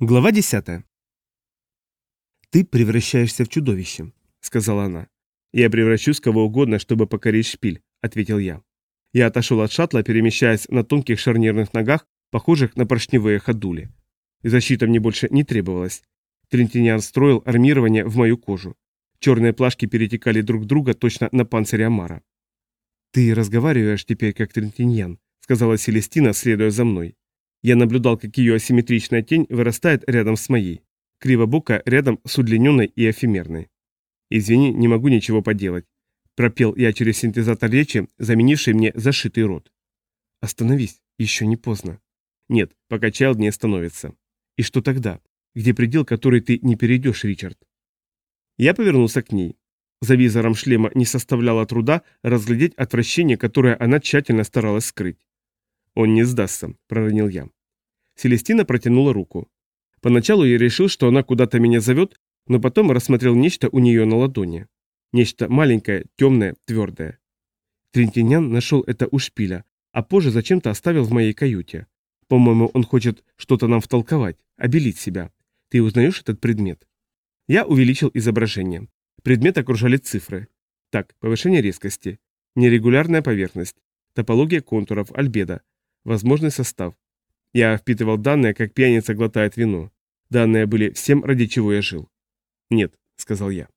Глава 10. «Ты превращаешься в чудовище», — сказала она. «Я превращусь кого угодно, чтобы покорить шпиль», — ответил я. Я отошел от шаттла, перемещаясь на тонких шарнирных ногах, похожих на поршневые ходули. Защита мне больше не требовалась. Трентиниан строил армирование в мою кожу. Черные плашки перетекали друг друга точно на панцире Амара. «Ты разговариваешь теперь как Трентиньян», — сказала Селестина, следуя за мной. Я наблюдал, как ее асимметричная тень вырастает рядом с моей. Кривобока рядом с удлиненной и эфемерной. «Извини, не могу ничего поделать», – пропел я через синтезатор речи, заменивший мне зашитый рот. «Остановись, еще не поздно». «Нет, пока Чайлд не остановится». «И что тогда? Где предел, который ты не перейдешь, Ричард?» Я повернулся к ней. За визором шлема не составляло труда разглядеть отвращение, которое она тщательно старалась скрыть. «Он не сдастся», – проронил я. Селестина протянула руку. Поначалу я решил, что она куда-то меня зовет, но потом рассмотрел нечто у нее на ладони. Нечто маленькое, темное, твердое. Трентинян нашел это у шпиля, а позже зачем-то оставил в моей каюте. По-моему, он хочет что-то нам втолковать, обелить себя. Ты узнаешь этот предмет? Я увеличил изображение. Предмет окружали цифры. Так, повышение резкости, нерегулярная поверхность, топология контуров, альбедо, возможный состав, я впитывал данные, как пьяница глотает вино. Данные были всем, ради чего я жил. «Нет», — сказал я.